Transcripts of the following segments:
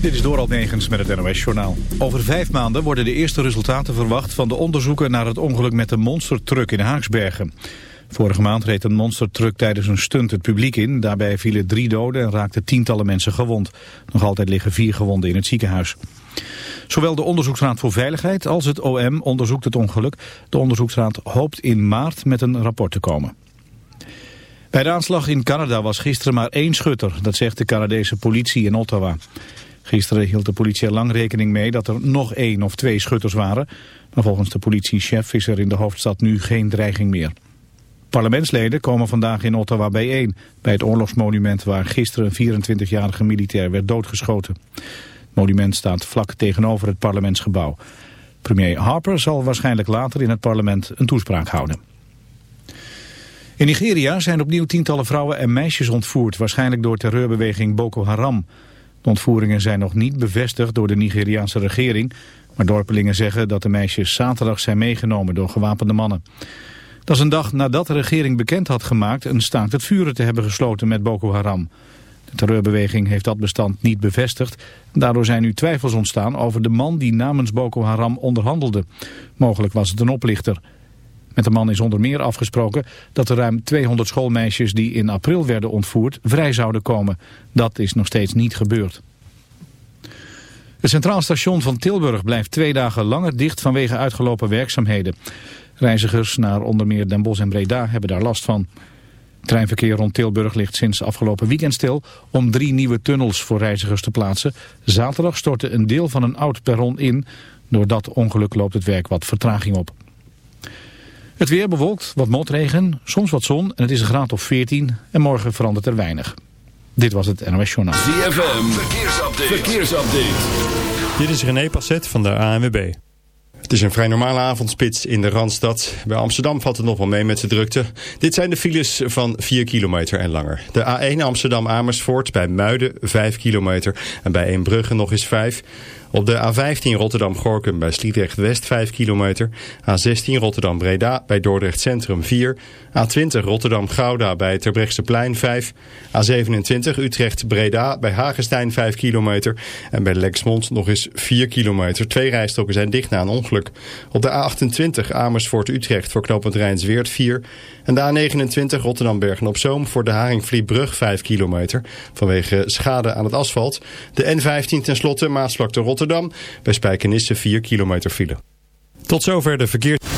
Dit is Doral Negens met het NOS-journaal. Over vijf maanden worden de eerste resultaten verwacht van de onderzoeken naar het ongeluk met de monstertruck in Haaksbergen. Vorige maand reed een monstertruck tijdens een stunt het publiek in. Daarbij vielen drie doden en raakten tientallen mensen gewond. Nog altijd liggen vier gewonden in het ziekenhuis. Zowel de Onderzoeksraad voor Veiligheid als het OM onderzoekt het ongeluk. De Onderzoeksraad hoopt in maart met een rapport te komen. Bij de aanslag in Canada was gisteren maar één schutter. Dat zegt de Canadese politie in Ottawa. Gisteren hield de politie er lang rekening mee dat er nog één of twee schutters waren. Maar volgens de politiechef is er in de hoofdstad nu geen dreiging meer. Parlementsleden komen vandaag in Ottawa bijeen... bij het oorlogsmonument waar gisteren een 24-jarige militair werd doodgeschoten. Het monument staat vlak tegenover het parlementsgebouw. Premier Harper zal waarschijnlijk later in het parlement een toespraak houden. In Nigeria zijn opnieuw tientallen vrouwen en meisjes ontvoerd... waarschijnlijk door terreurbeweging Boko Haram... De ontvoeringen zijn nog niet bevestigd door de Nigeriaanse regering, maar dorpelingen zeggen dat de meisjes zaterdag zijn meegenomen door gewapende mannen. Dat is een dag nadat de regering bekend had gemaakt een staakt het vuren te hebben gesloten met Boko Haram. De terreurbeweging heeft dat bestand niet bevestigd. Daardoor zijn nu twijfels ontstaan over de man die namens Boko Haram onderhandelde. Mogelijk was het een oplichter. Met de man is onder meer afgesproken dat de ruim 200 schoolmeisjes die in april werden ontvoerd vrij zouden komen. Dat is nog steeds niet gebeurd. Het Centraal Station van Tilburg blijft twee dagen langer dicht vanwege uitgelopen werkzaamheden. Reizigers naar onder meer Den Bosch en Breda hebben daar last van. Treinverkeer rond Tilburg ligt sinds afgelopen weekend stil om drie nieuwe tunnels voor reizigers te plaatsen. Zaterdag stortte een deel van een oud perron in. Door dat ongeluk loopt het werk wat vertraging op. Het weer bewolkt, wat motregen, soms wat zon en het is een graad of 14 en morgen verandert er weinig. Dit was het NOS Journaal. ZFM, verkeersupdate. verkeersupdate. Dit is René Passet van de ANWB. Het is een vrij normale avondspits in de Randstad. Bij Amsterdam valt het nog wel mee met de drukte. Dit zijn de files van 4 kilometer en langer. De A1 Amsterdam-Amersfoort bij Muiden 5 kilometer en bij Eembrugge nog eens 5 op de A15 Rotterdam-Gorkum bij Sliedrecht-West 5 kilometer. A16 Rotterdam-Breda bij Dordrecht Centrum 4. A20 Rotterdam-Gouda bij Terbrechtseplein 5. A27 Utrecht-Breda bij Hagestein 5 kilometer. En bij Lexmond nog eens 4 kilometer. Twee rijstroken zijn dicht na een ongeluk. Op de A28 Amersfoort-Utrecht voor knooppunt Rijnsweert 4. En de A29 Rotterdam-Bergen-op-Zoom voor de Haringvlietbrug 5 kilometer. Vanwege schade aan het asfalt. De N15 tenslotte Maasvlakte Rotterdam. Bij Spijkenisse 4 kilometer file. Tot zover de verkeer op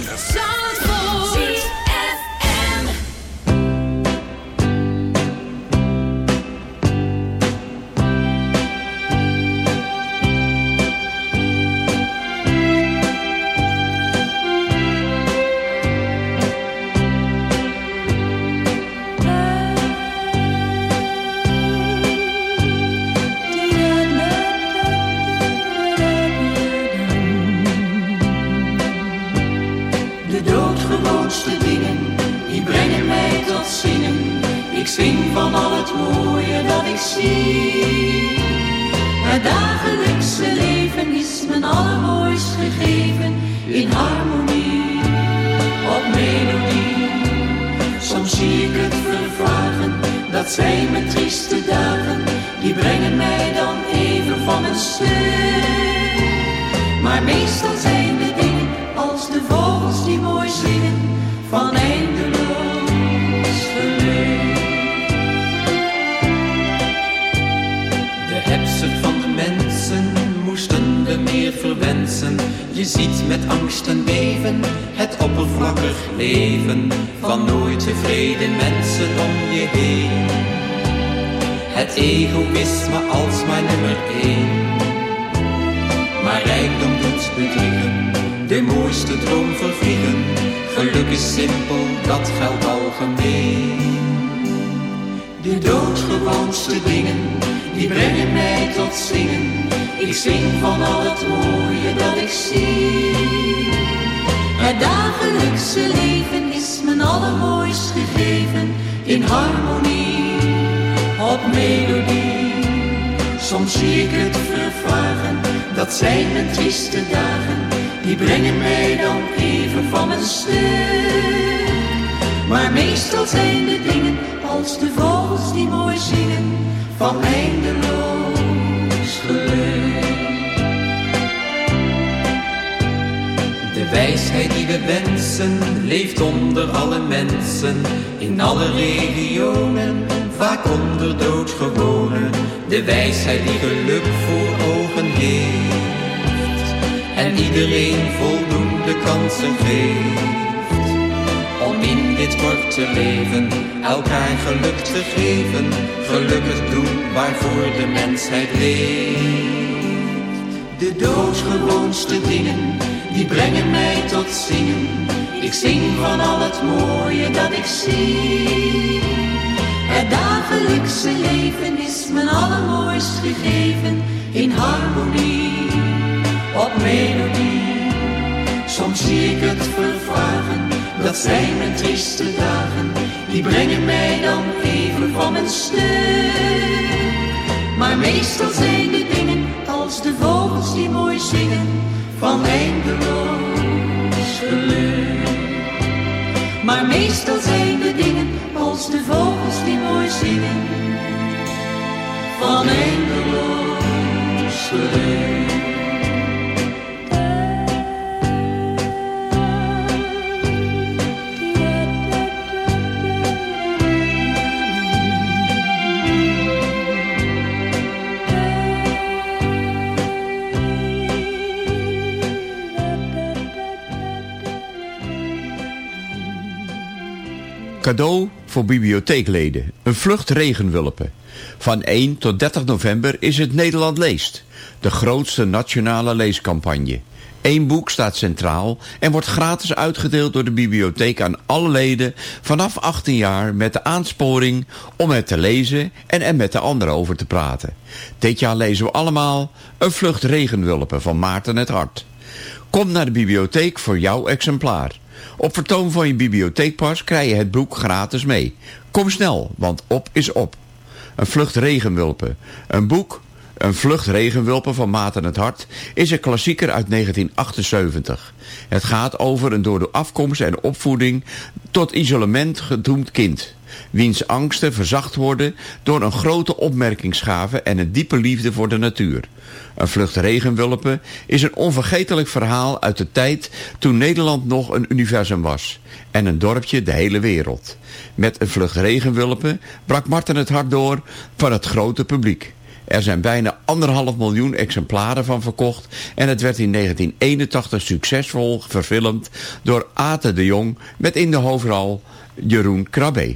Het dagelijkse leven is mijn allermooist gegeven in harmonie, op melodie. Soms zie ik het vervagen, dat zijn mijn trieste dagen, die brengen mij dan even van een stuk. Maar meestal zijn Je ziet met angst en beven het oppervlakkig leven van nooit tevreden mensen om je heen. Het egoïsme als mijn nummer één. Maar rijkdom doet bedriegen, de mooiste droom vervliegen. Geluk is simpel, dat geldt algemeen. De doodgewoonste dingen, die brengen mij tot zingen. Ik zing van al het mooie dat ik zie. Het dagelijkse leven is mijn allermooist gegeven in harmonie, op melodie. Soms zie ik het vervagen, dat zijn mijn trieste dagen, die brengen mij dan even van mijn stuk. Maar meestal zijn de dingen als de vogels die mooi zingen van eindeloos geluk. Wijsheid die we wensen leeft onder alle mensen, in alle regionen, vaak onder doodgewonen. De wijsheid die geluk voor ogen heeft en iedereen voldoende kansen geeft. Om in dit korte leven elkaar geluk te geven, gelukkig doen waarvoor de mensheid leeft. De doodgewoonste dingen, die brengen mij tot zingen. Ik zing van al het mooie dat ik zie. Het dagelijkse leven is mijn allermooist gegeven in harmonie, op melodie. Soms zie ik het vervagen, dat zijn mijn trieste dagen. Die brengen mij dan even van mijn stuk. Maar meestal zijn de dingen als de vogels die mooi zingen van eindeloos geluk. Maar meestal zijn de dingen als de vogels die mooi zingen van eindeloos geluk. Cadeau voor bibliotheekleden. Een vlucht regenwulpen. Van 1 tot 30 november is het Nederland leest. De grootste nationale leescampagne. Eén boek staat centraal en wordt gratis uitgedeeld door de bibliotheek aan alle leden vanaf 18 jaar met de aansporing om het te lezen en er met de anderen over te praten. Dit jaar lezen we allemaal Een vlucht regenwulpen van Maarten het Hart. Kom naar de bibliotheek voor jouw exemplaar. Op vertoon van je bibliotheekpas krijg je het boek gratis mee. Kom snel, want op is op. Een vlucht regenwulpen. Een boek, Een vlucht regenwulpen van Maarten het Hart, is een klassieker uit 1978. Het gaat over een door de afkomst en opvoeding tot isolement gedoemd kind wiens angsten verzacht worden door een grote opmerkingsgave en een diepe liefde voor de natuur. Een vlucht regenwulpen is een onvergetelijk verhaal uit de tijd toen Nederland nog een universum was en een dorpje de hele wereld. Met een vlucht regenwulpen brak Marten het hart door van het grote publiek. Er zijn bijna anderhalf miljoen exemplaren van verkocht en het werd in 1981 succesvol verfilmd door Ate de Jong met in de hoofdrol Jeroen Krabbe.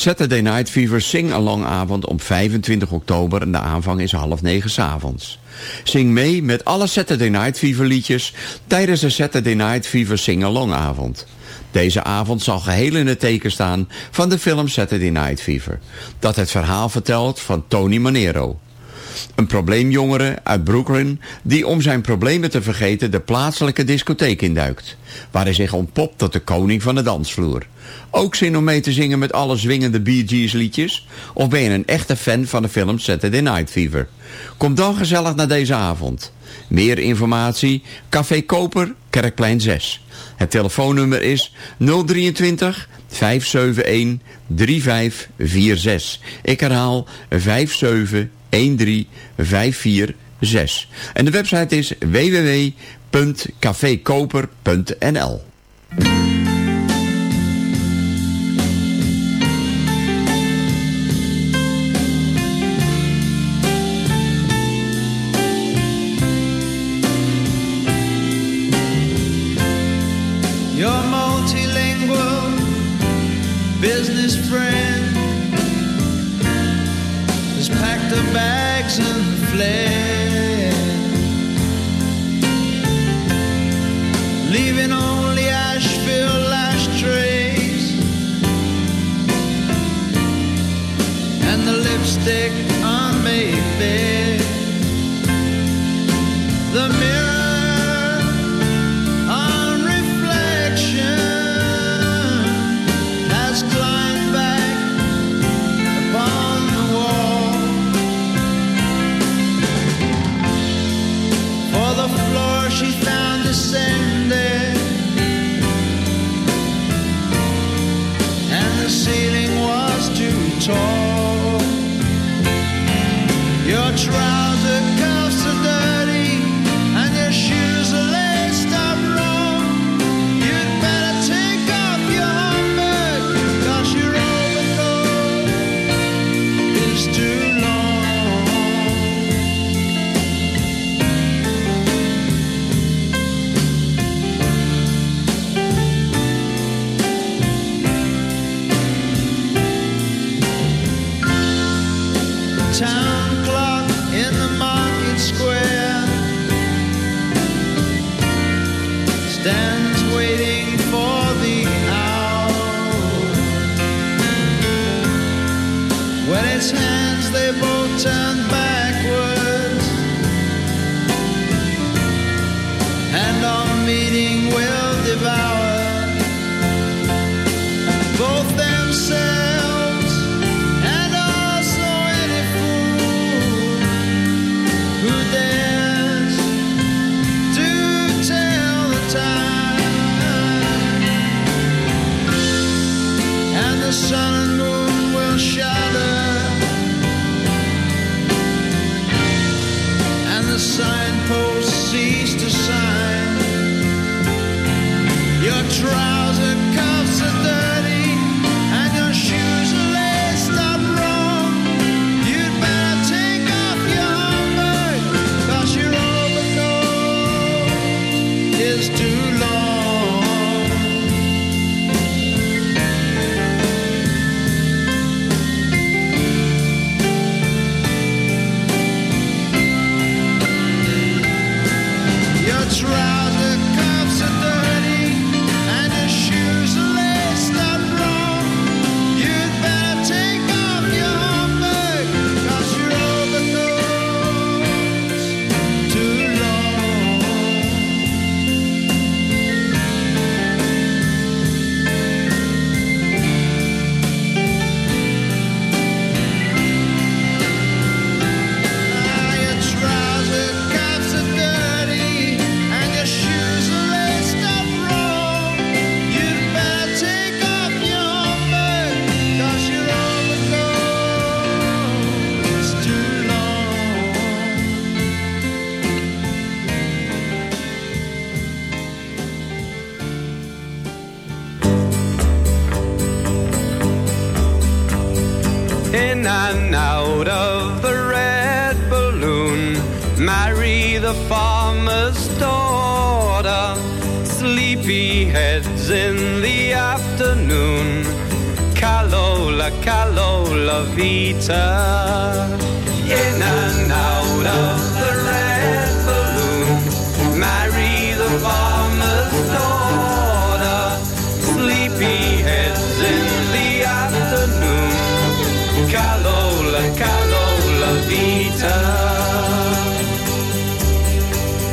Saturday Night Fever Sing-along avond op 25 oktober en de aanvang is half negen 's avonds. Zing mee met alle Saturday Night Fever liedjes tijdens de Saturday Night Fever Sing-along avond. Deze avond zal geheel in het teken staan van de film Saturday Night Fever, dat het verhaal vertelt van Tony Manero. Een probleemjongere uit Brooklyn die om zijn problemen te vergeten de plaatselijke discotheek induikt. Waar hij zich ontpopt tot de koning van de dansvloer. Ook zin om mee te zingen met alle zwingende Bee Gees liedjes? Of ben je een echte fan van de film Saturday Night Fever? Kom dan gezellig naar deze avond. Meer informatie, Café Koper, Kerkplein 6. Het telefoonnummer is 023 571 3546. Ik herhaal 5713546. En de website is www.cafekoper.nl. Multilingual business friend In and out of the red balloon, marry the farmer's daughter. Sleepy heads in the afternoon, Calola, Calola Vita. In and out of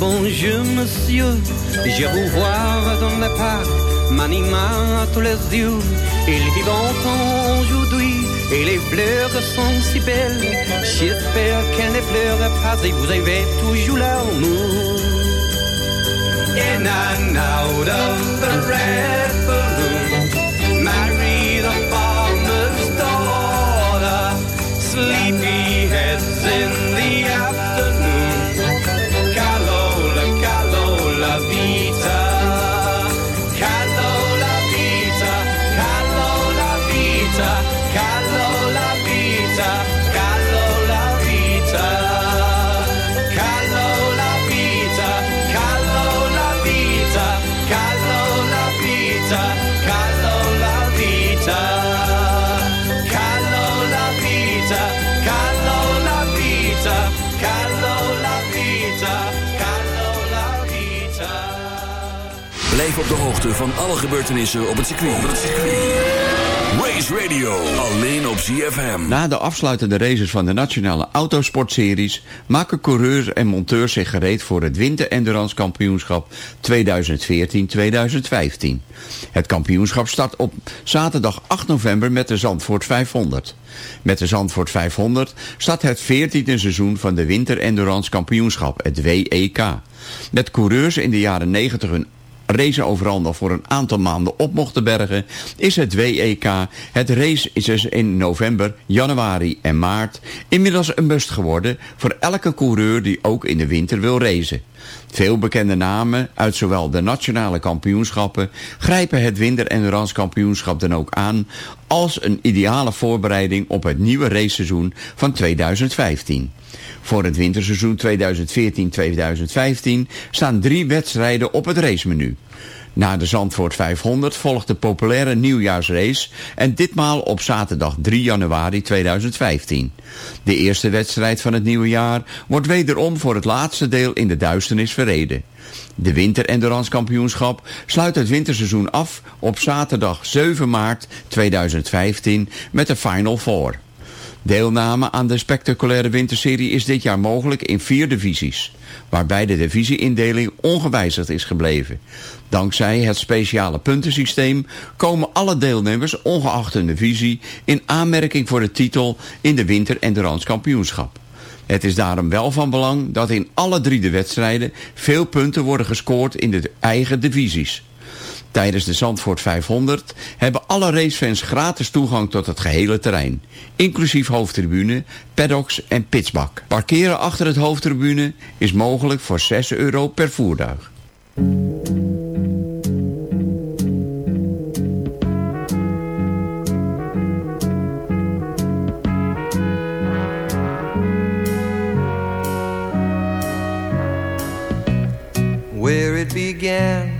bonjour monsieur, je vous vois dans le parc, m'animant à tous les yeux. Il vit longtemps aujourd'hui et les fleurs sont si belles. J'espère qu'elle ne pleure pas et vous avez toujours l'amour. In and out of the red Op de hoogte van alle gebeurtenissen op het circuit. Op het circuit. Race Radio, alleen op ZFM. Na de afsluitende races van de nationale autosportseries maken coureurs en monteurs zich gereed voor het Winter Endurance Kampioenschap 2014-2015. Het kampioenschap start op zaterdag 8 november met de Zandvoort 500. Met de Zandvoort 500 start het 14e seizoen van de Winter Endurance Kampioenschap, het WEK. Met coureurs in de jaren 90 hun race overal nog voor een aantal maanden op mochten bergen, is het WEK, het race is dus in november, januari en maart, inmiddels een must geworden voor elke coureur die ook in de winter wil racen. Veel bekende namen uit zowel de nationale kampioenschappen grijpen het Winter Endurance Kampioenschap dan ook aan als een ideale voorbereiding op het nieuwe raceseizoen van 2015. Voor het winterseizoen 2014-2015 staan drie wedstrijden op het racemenu. Na de Zandvoort 500 volgt de populaire nieuwjaarsrace en ditmaal op zaterdag 3 januari 2015. De eerste wedstrijd van het nieuwe jaar wordt wederom voor het laatste deel in de duisternis verreden. De Winter Endurance Kampioenschap sluit het winterseizoen af op zaterdag 7 maart 2015 met de Final Four. Deelname aan de spectaculaire winterserie is dit jaar mogelijk in vier divisies, waarbij de divisieindeling ongewijzigd is gebleven. Dankzij het speciale puntensysteem komen alle deelnemers, ongeacht hun divisie, in aanmerking voor de titel in de Winter Endurance Kampioenschap. Het is daarom wel van belang dat in alle drie de wedstrijden veel punten worden gescoord in de eigen divisies. Tijdens de Zandvoort 500 hebben alle racefans gratis toegang tot het gehele terrein. Inclusief hoofdtribune, paddocks en pitsbak. Parkeren achter het hoofdtribune is mogelijk voor 6 euro per voertuig. Where it began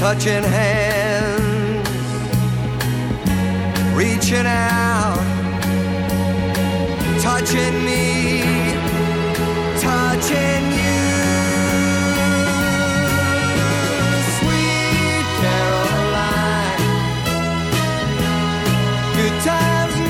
touching hands, reaching out, touching me, touching you. Sweet Caroline, good times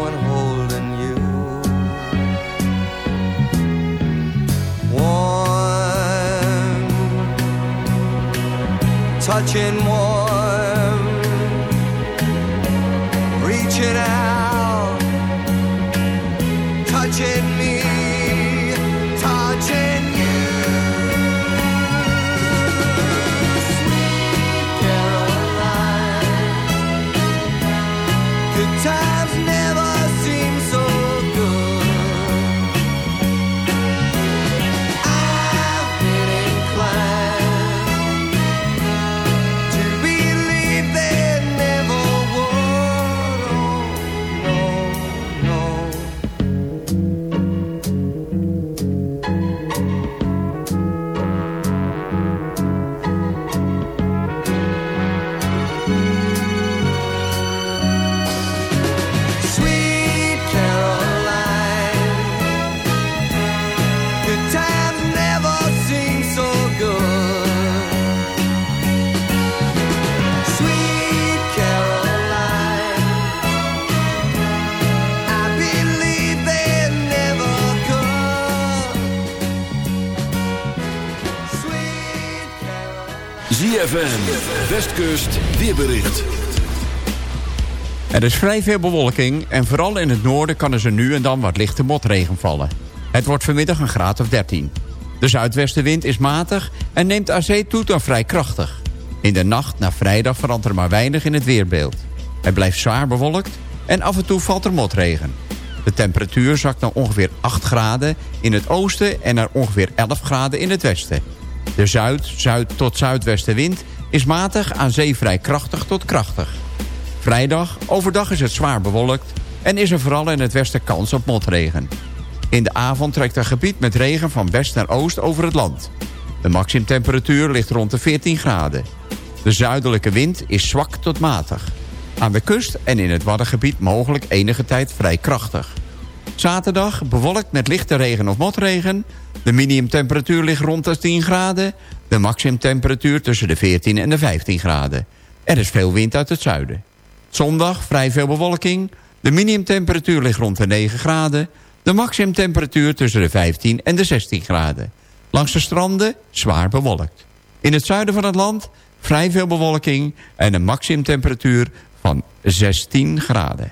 touching water ZFM, Westkust, weerbericht. Er is vrij veel bewolking en vooral in het noorden kan er zo nu en dan wat lichte motregen vallen. Het wordt vanmiddag een graad of 13. De zuidwestenwind is matig en neemt zee toe dan vrij krachtig. In de nacht naar vrijdag verandert er maar weinig in het weerbeeld. Het blijft zwaar bewolkt en af en toe valt er motregen. De temperatuur zakt naar ongeveer 8 graden in het oosten en naar ongeveer 11 graden in het westen. De zuid, zuid tot zuidwestenwind is matig aan zee vrij krachtig tot krachtig. Vrijdag, overdag is het zwaar bewolkt en is er vooral in het westen kans op motregen. In de avond trekt een gebied met regen van west naar oost over het land. De maximumtemperatuur ligt rond de 14 graden. De zuidelijke wind is zwak tot matig. Aan de kust en in het Waddengebied mogelijk enige tijd vrij krachtig. Zaterdag bewolkt met lichte regen of motregen. De minimumtemperatuur ligt rond de 10 graden. De maximumtemperatuur tussen de 14 en de 15 graden. Er is veel wind uit het zuiden. Zondag vrij veel bewolking. De minimumtemperatuur ligt rond de 9 graden. De maximumtemperatuur tussen de 15 en de 16 graden. Langs de stranden zwaar bewolkt. In het zuiden van het land vrij veel bewolking en een maximumtemperatuur van 16 graden.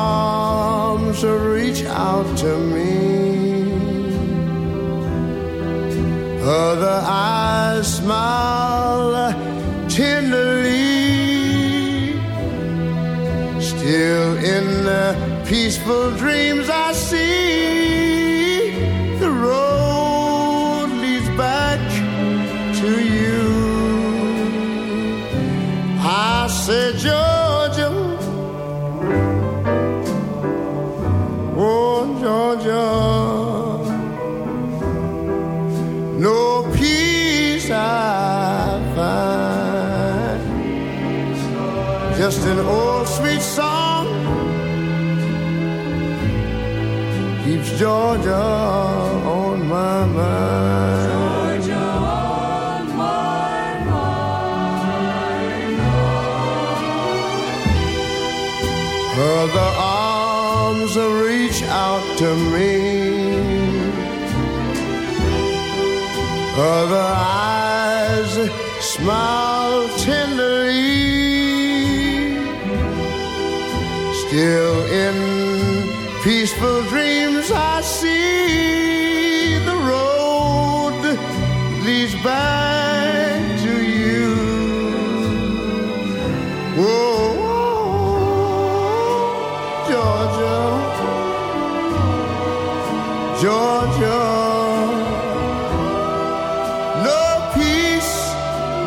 reach out to me. Other eyes smile tenderly. Still in the peaceful dreams I see just an old sweet song keeps Georgia on my mind. Georgia on my mind. Other arms reach out to me. Other eyes smile tenderly. Still in peaceful dreams I see the road leads back to you. Whoa, Georgia, Georgia. No peace,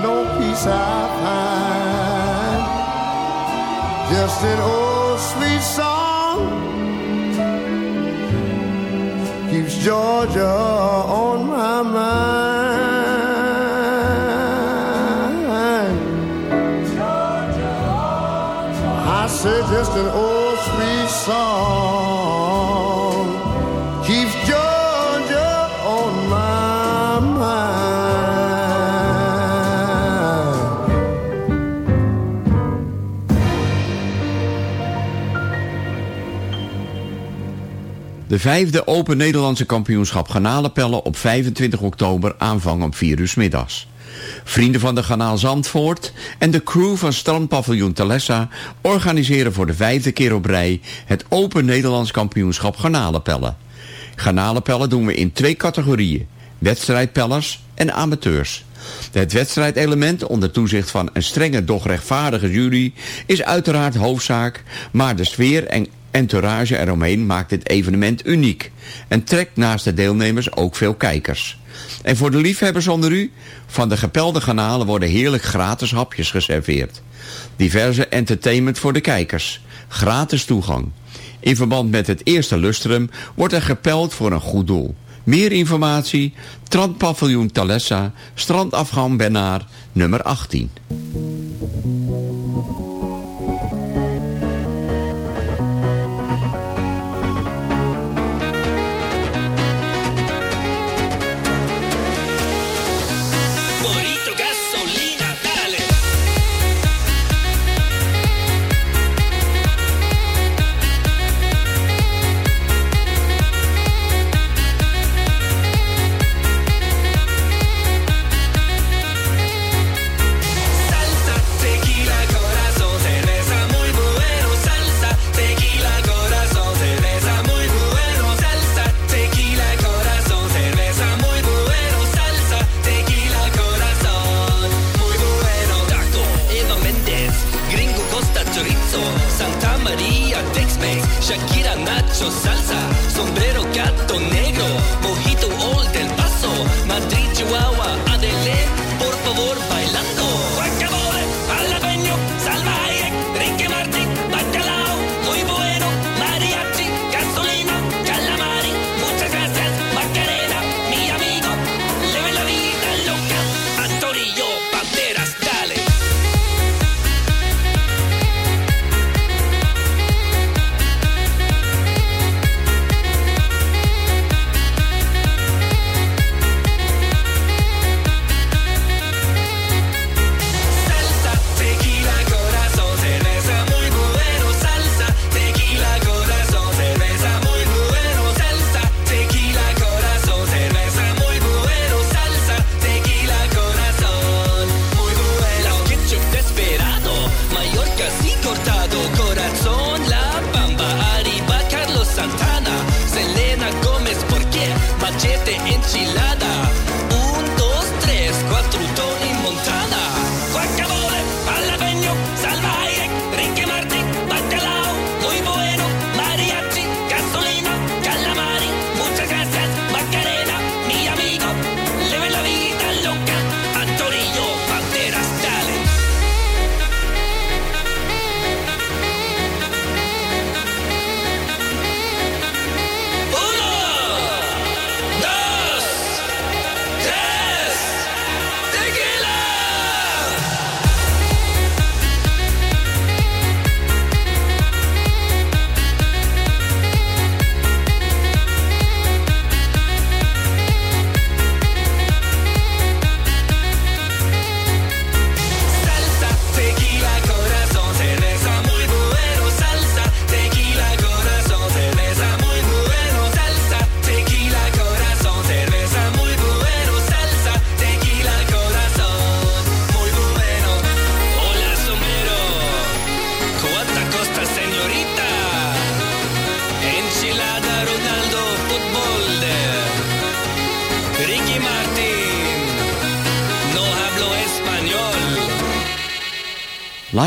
no peace I find. Just an old Georgia on my mind. I say just an old sweet song De vijfde Open Nederlandse kampioenschap garnalenpellen op 25 oktober aanvang om 4 uur middags. Vrienden van de Ganaal Zandvoort en de crew van strandpaviljoen Talessa organiseren voor de vijfde keer op rij het Open Nederlands kampioenschap garnalenpellen. Garnalenpellen doen we in twee categorieën, wedstrijdpellers en amateurs. Het wedstrijdelement onder toezicht van een strenge doch rechtvaardige jury is uiteraard hoofdzaak, maar de sfeer en entourage eromheen maakt dit evenement uniek en trekt naast de deelnemers ook veel kijkers. En voor de liefhebbers onder u, van de gepelde kanalen worden heerlijk gratis hapjes geserveerd. Diverse entertainment voor de kijkers. Gratis toegang. In verband met het eerste lustrum wordt er gepeld voor een goed doel. Meer informatie, Strandpaviljoen Talessa, strandafgang Benaar, nummer 18.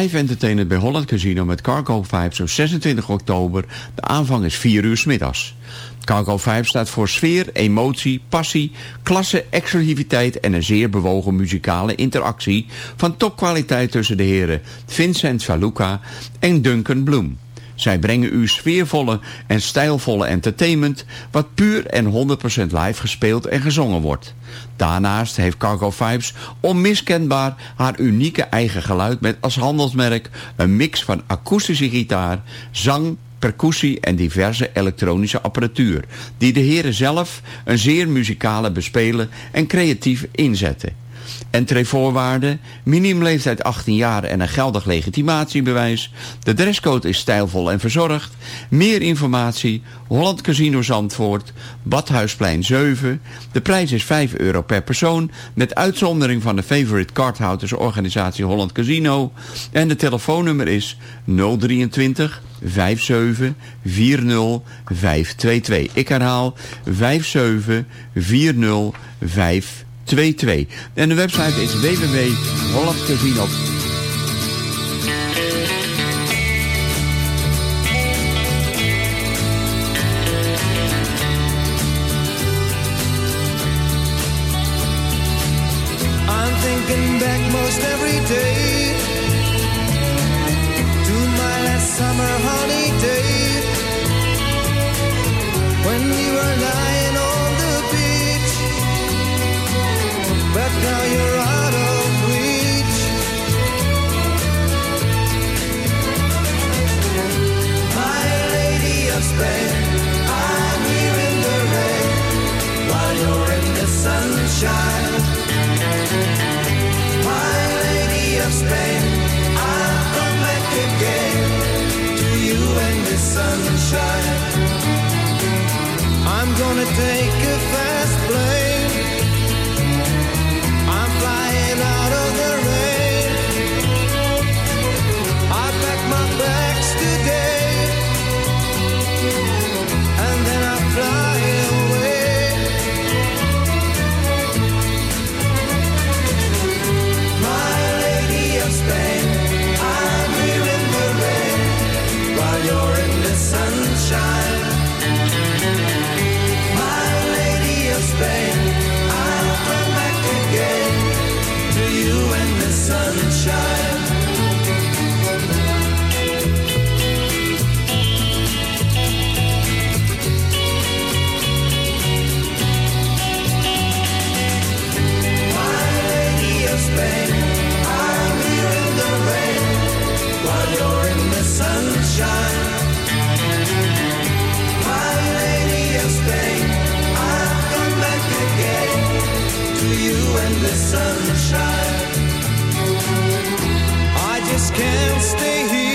Live entertainen bij Holland Casino met Cargo 5 op 26 oktober. De aanvang is 4 uur middags. Cargo 5 staat voor sfeer, emotie, passie, klasse, exclusiviteit en een zeer bewogen muzikale interactie van topkwaliteit tussen de heren Vincent Valuca en Duncan Bloom. Zij brengen u sfeervolle en stijlvolle entertainment... wat puur en 100% live gespeeld en gezongen wordt. Daarnaast heeft Cargo Vibes onmiskenbaar haar unieke eigen geluid... met als handelsmerk een mix van akoestische gitaar, zang, percussie en diverse elektronische apparatuur... die de heren zelf een zeer muzikale bespelen en creatief inzetten. Entreevoorwaarden, minimumleeftijd 18 jaar en een geldig legitimatiebewijs. De dresscode is stijlvol en verzorgd. Meer informatie, Holland Casino Zandvoort, Badhuisplein 7. De prijs is 5 euro per persoon, met uitzondering van de favorite cardhoudersorganisatie Holland Casino. En de telefoonnummer is 023 57 40 522. Ik herhaal 57 40 522. En de website is www.hollandcasino. I'm thinking back most every day child. My lady of Spain, I'll come back again to you and the sunshine. I'm gonna take can't stay here.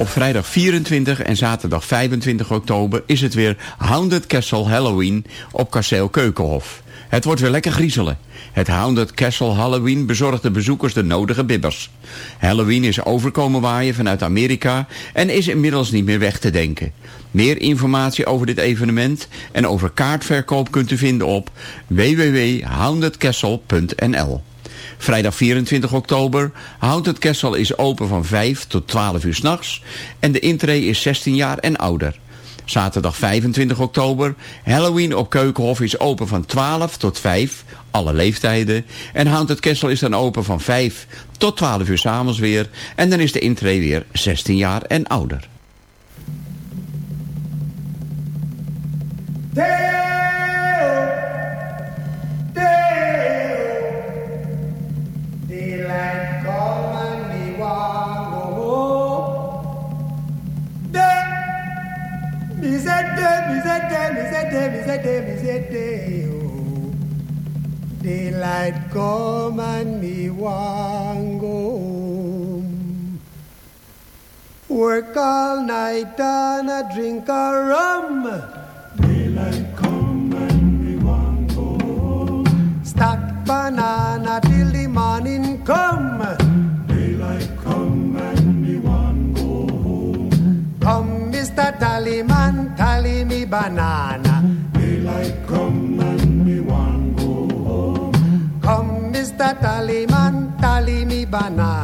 Op vrijdag 24 en zaterdag 25 oktober is het weer Hounded Castle Halloween op kasteel Keukenhof. Het wordt weer lekker griezelen. Het Hounded Castle Halloween bezorgt de bezoekers de nodige bibbers. Halloween is overkomen waaien vanuit Amerika en is inmiddels niet meer weg te denken. Meer informatie over dit evenement en over kaartverkoop kunt u vinden op www.houndedcastle.nl. Vrijdag 24 oktober. Haunted Castle is open van 5 tot 12 uur s'nachts. En de intree is 16 jaar en ouder. Zaterdag 25 oktober. Halloween op Keukenhof is open van 12 tot 5. Alle leeftijden. En Haunted Castle is dan open van 5 tot 12 uur s'avonds weer. En dan is de intree weer 16 jaar en ouder. Daylight Daylight come and me want go home. Work all night and a drink a rum. Daylight come and me want go home. Stack banana till the morning come. Daylight come and me want go home. Come, Mr. Tallyman, banana. Daylight come and me want go home. Come, Mr. Tallyman, tally me banana.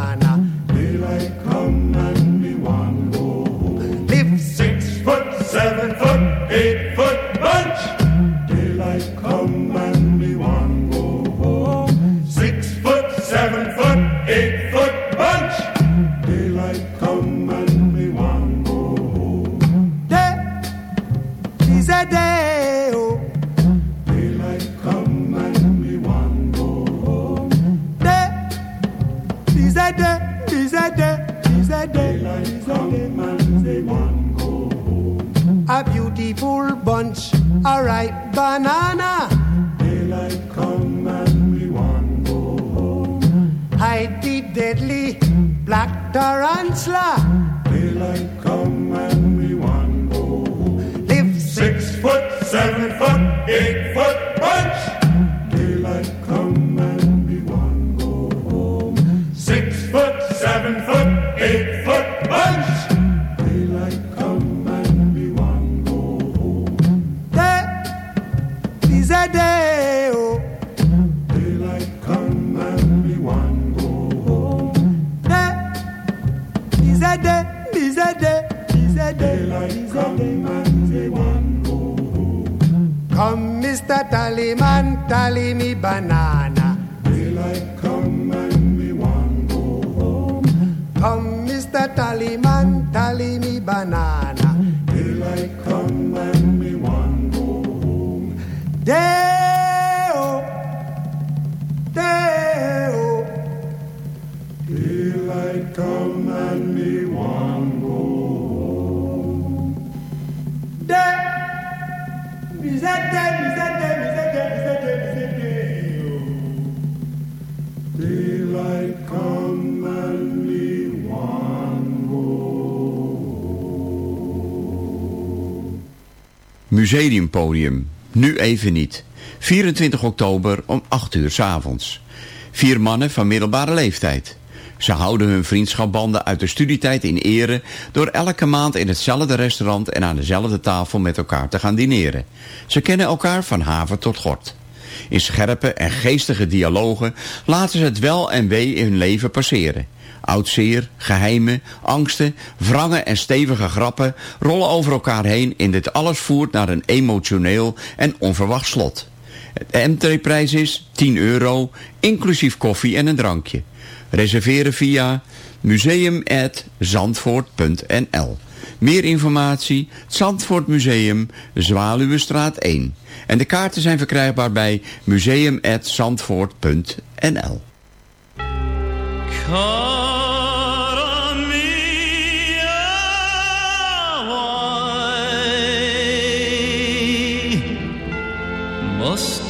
Museumpodium. Nu even niet. 24 oktober om 8 uur 's avonds. Vier mannen van middelbare leeftijd. Ze houden hun vriendschapbanden uit de studietijd in ere... door elke maand in hetzelfde restaurant en aan dezelfde tafel met elkaar te gaan dineren. Ze kennen elkaar van haven tot gort. In scherpe en geestige dialogen laten ze het wel en wee in hun leven passeren. Oudzeer, geheimen, angsten, wrangen en stevige grappen rollen over elkaar heen en dit alles voert naar een emotioneel en onverwacht slot. De entreeprijs is 10 euro, inclusief koffie en een drankje. Reserveren via museum.zandvoort.nl Meer informatie, Zandvoort Museum, Zwaluwestraat 1. En de kaarten zijn verkrijgbaar bij museum.zandvoort.nl must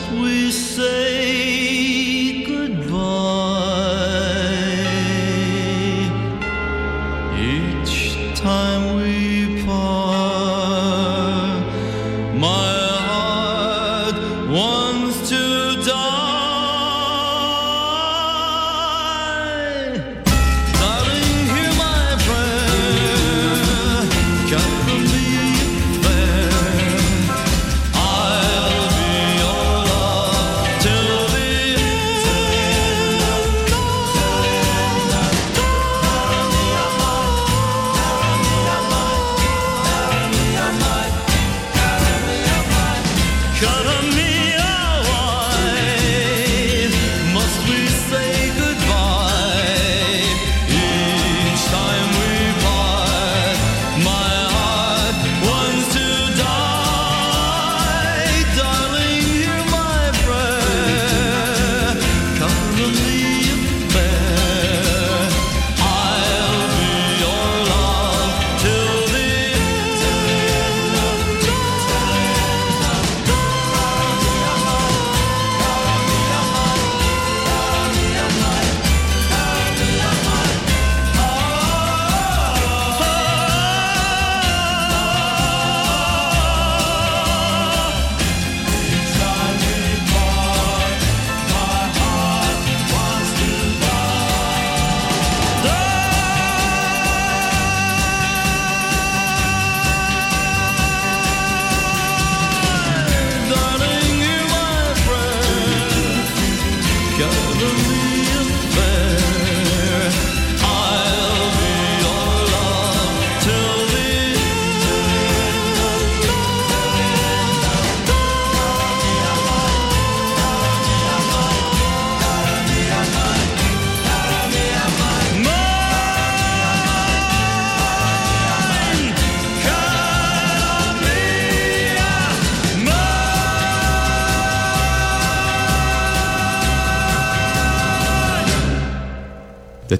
De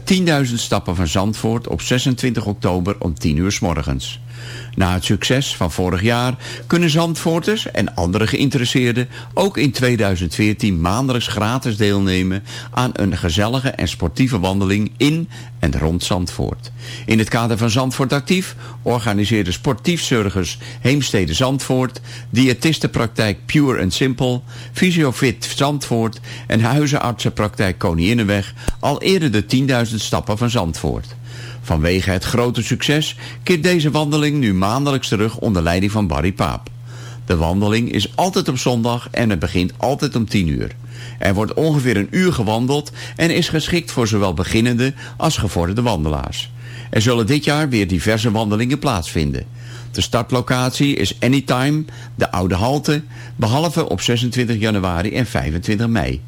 10.000 stappen van Zandvoort op 26 oktober om 10 uur s morgens. Na het succes van vorig jaar kunnen Zandvoorters en andere geïnteresseerden ook in 2014 maandelijks gratis deelnemen aan een gezellige en sportieve wandeling in en rond Zandvoort. In het kader van Zandvoort Actief organiseerde sportiefzorgers Heemstede Zandvoort, diëtistenpraktijk Pure and Simple, Fysiofit Zandvoort en huizenartsenpraktijk Koninginnenweg al eerder de 10.000 stappen van Zandvoort. Vanwege het grote succes keert deze wandeling nu maandelijks terug onder leiding van Barry Paap. De wandeling is altijd op zondag en het begint altijd om 10 uur. Er wordt ongeveer een uur gewandeld en is geschikt voor zowel beginnende als gevorderde wandelaars. Er zullen dit jaar weer diverse wandelingen plaatsvinden. De startlocatie is Anytime, de Oude Halte, behalve op 26 januari en 25 mei.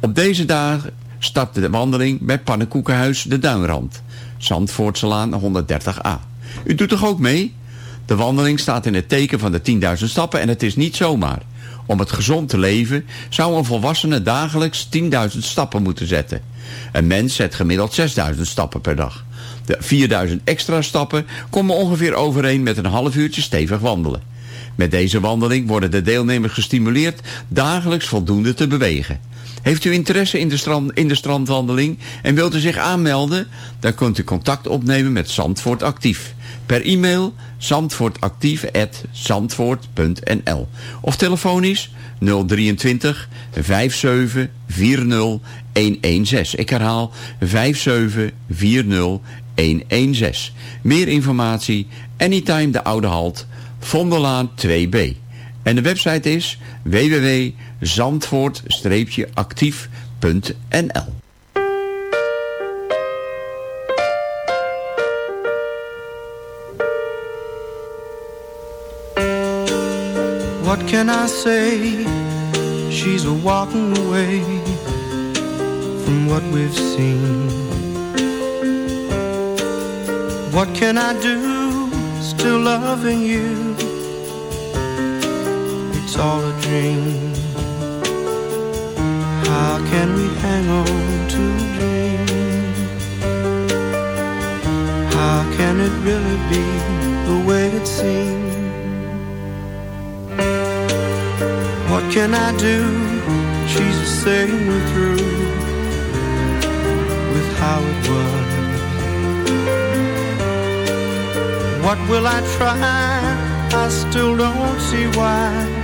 Op deze dagen start de wandeling bij Pannenkoekenhuis de Duinrand, Zandvoortselaan 130a. U doet toch ook mee? De wandeling staat in het teken van de 10.000 stappen en het is niet zomaar. Om het gezond te leven zou een volwassene dagelijks 10.000 stappen moeten zetten. Een mens zet gemiddeld 6.000 stappen per dag. De 4.000 extra stappen komen ongeveer overeen met een half uurtje stevig wandelen. Met deze wandeling worden de deelnemers gestimuleerd dagelijks voldoende te bewegen. Heeft u interesse in de, strand, in de strandwandeling en wilt u zich aanmelden? Dan kunt u contact opnemen met Zandvoort Actief. Per e-mail zandvoortactief.zandvoort.nl Of telefonisch 023 57 40 116. Ik herhaal 57 40 116. Meer informatie Anytime de Oude Halt, Vondelaan 2B. En de website is www.zandvoort-actief.nl What can I say? She's walking away from what we've seen. What can I do? Still loving you. It's all a dream. How can we hang on to a dream? How can it really be the way it seems? What can I do? She's just saying we're through with how it was. What will I try? I still don't see why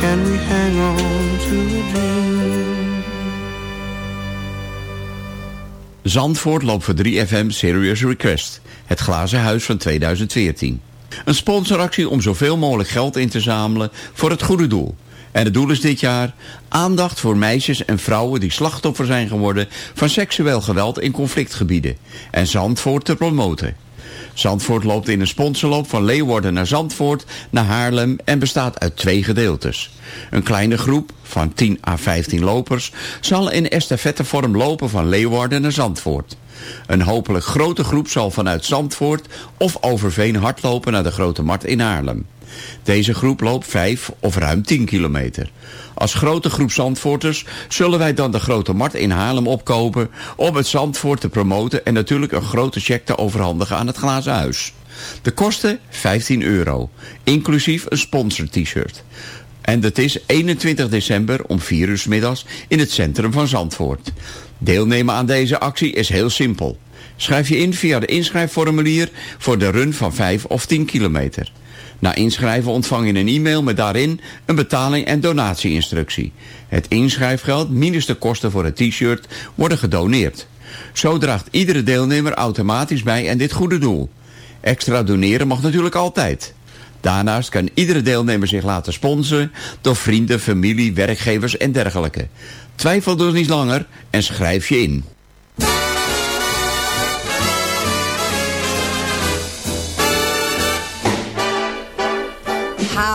Can we hang on to? Zandvoort loopt voor 3FM Serious Request. Het glazen huis van 2014. Een sponsoractie om zoveel mogelijk geld in te zamelen voor het goede doel. En het doel is dit jaar aandacht voor meisjes en vrouwen die slachtoffer zijn geworden van seksueel geweld in conflictgebieden. En Zandvoort te promoten. Zandvoort loopt in een sponsorloop van Leeuwarden naar Zandvoort naar Haarlem en bestaat uit twee gedeeltes. Een kleine groep van 10 à 15 lopers zal in estafettevorm lopen van Leeuwarden naar Zandvoort. Een hopelijk grote groep zal vanuit Zandvoort of Overveen hardlopen naar de Grote Markt in Haarlem. Deze groep loopt 5 of ruim 10 kilometer. Als grote groep Zandvoorters zullen wij dan de Grote Markt in Haarlem opkopen... om het Zandvoort te promoten en natuurlijk een grote cheque te overhandigen aan het Glazen Huis. De kosten 15 euro, inclusief een sponsor t-shirt. En dat is 21 december om 4 uur middags in het centrum van Zandvoort. Deelnemen aan deze actie is heel simpel. Schrijf je in via de inschrijfformulier voor de run van 5 of 10 kilometer. Na inschrijven ontvang je een e-mail met daarin een betaling en donatieinstructie. Het inschrijfgeld minus de kosten voor het t-shirt worden gedoneerd. Zo draagt iedere deelnemer automatisch bij aan dit goede doel. Extra doneren mag natuurlijk altijd. Daarnaast kan iedere deelnemer zich laten sponsoren door vrienden, familie, werkgevers en dergelijke. Twijfel dus niet langer en schrijf je in.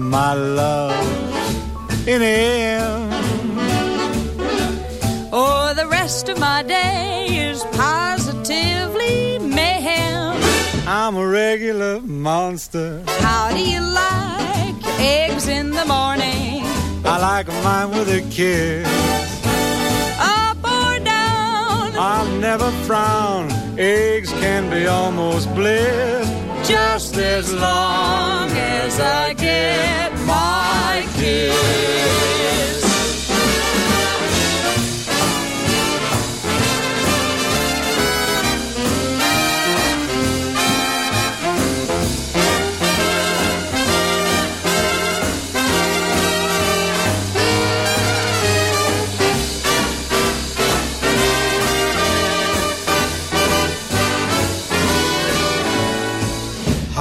my love in him. Or oh, the rest of my day is positively mayhem. I'm a regular monster. How do you like your eggs in the morning? I like mine with a kiss. Up or down? I'll never frown. Eggs can be almost bliss. Just as long as I get my kiss.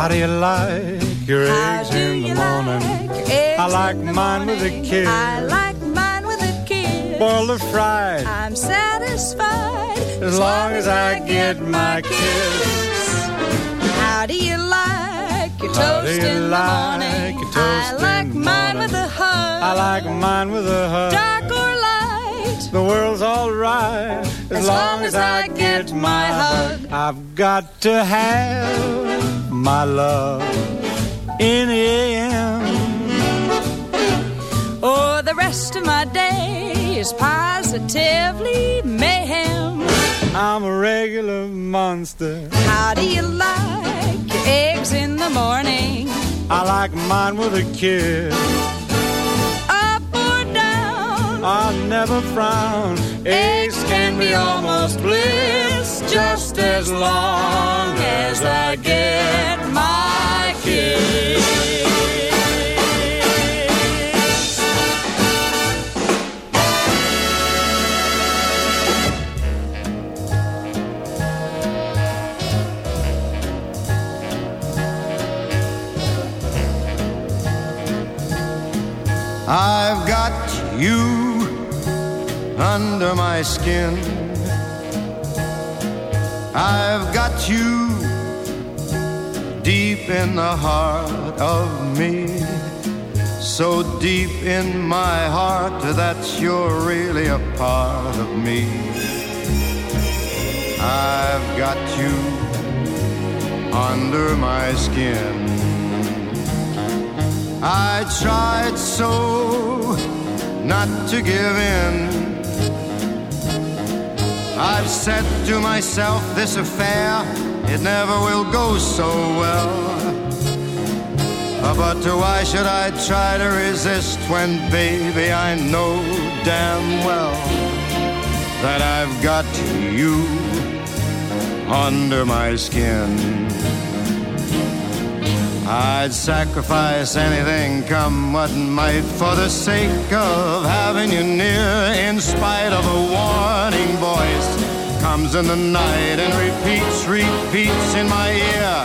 How do you like your eggs in the morning? I like mine with a kiss. I like mine with a kiss. Boiled or fried, I'm satisfied as long as I get my kiss. How do you like your How toast you in the morning? your toast I like mine morning? with a hug. I like mine with a hug. Dark or light? The world's alright as, long as I get my hug. I've got to have my love in him. Or oh, the rest of my day is positively mayhem. I'm a regular monster. How do you like your eggs in the morning? I like mine with a kiss. Up or down? I'll never frown. Eggs can be almost bliss, just as long as I get my kiss. I've got you under my skin. I've got you deep in the heart of me. so deep in my heart that you're really a part of me. I've got you under my skin. I tried so not to give in. I've said to myself, this affair, it never will go so well. But why should I try to resist when, baby, I know damn well that I've got you under my skin? I'd sacrifice anything, come what might, for the sake of having you near, in spite of a warning voice. Comes in the night and repeats, repeats in my ear.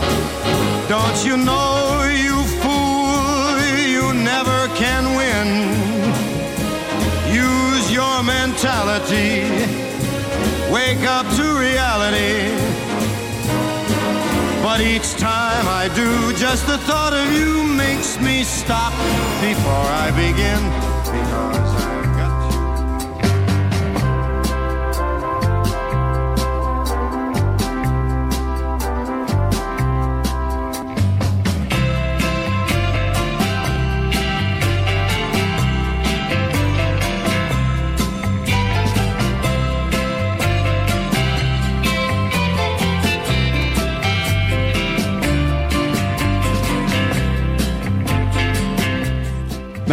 Don't you know, you fool, you never can win. Use your mentality, wake up to reality. But each time I do, just the thought of you makes me stop before I begin. Because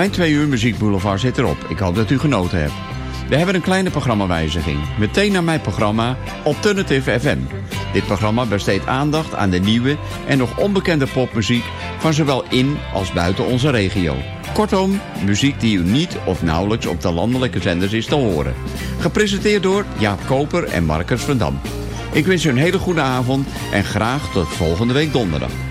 Mijn twee uur muziekboulevard zit erop. Ik hoop dat u genoten hebt. We hebben een kleine programmawijziging. Meteen naar mijn programma Alternative FM. Dit programma besteedt aandacht aan de nieuwe en nog onbekende popmuziek... van zowel in als buiten onze regio. Kortom, muziek die u niet of nauwelijks op de landelijke zenders is te horen. Gepresenteerd door Jaap Koper en Marcus van Dam. Ik wens u een hele goede avond en graag tot volgende week donderdag.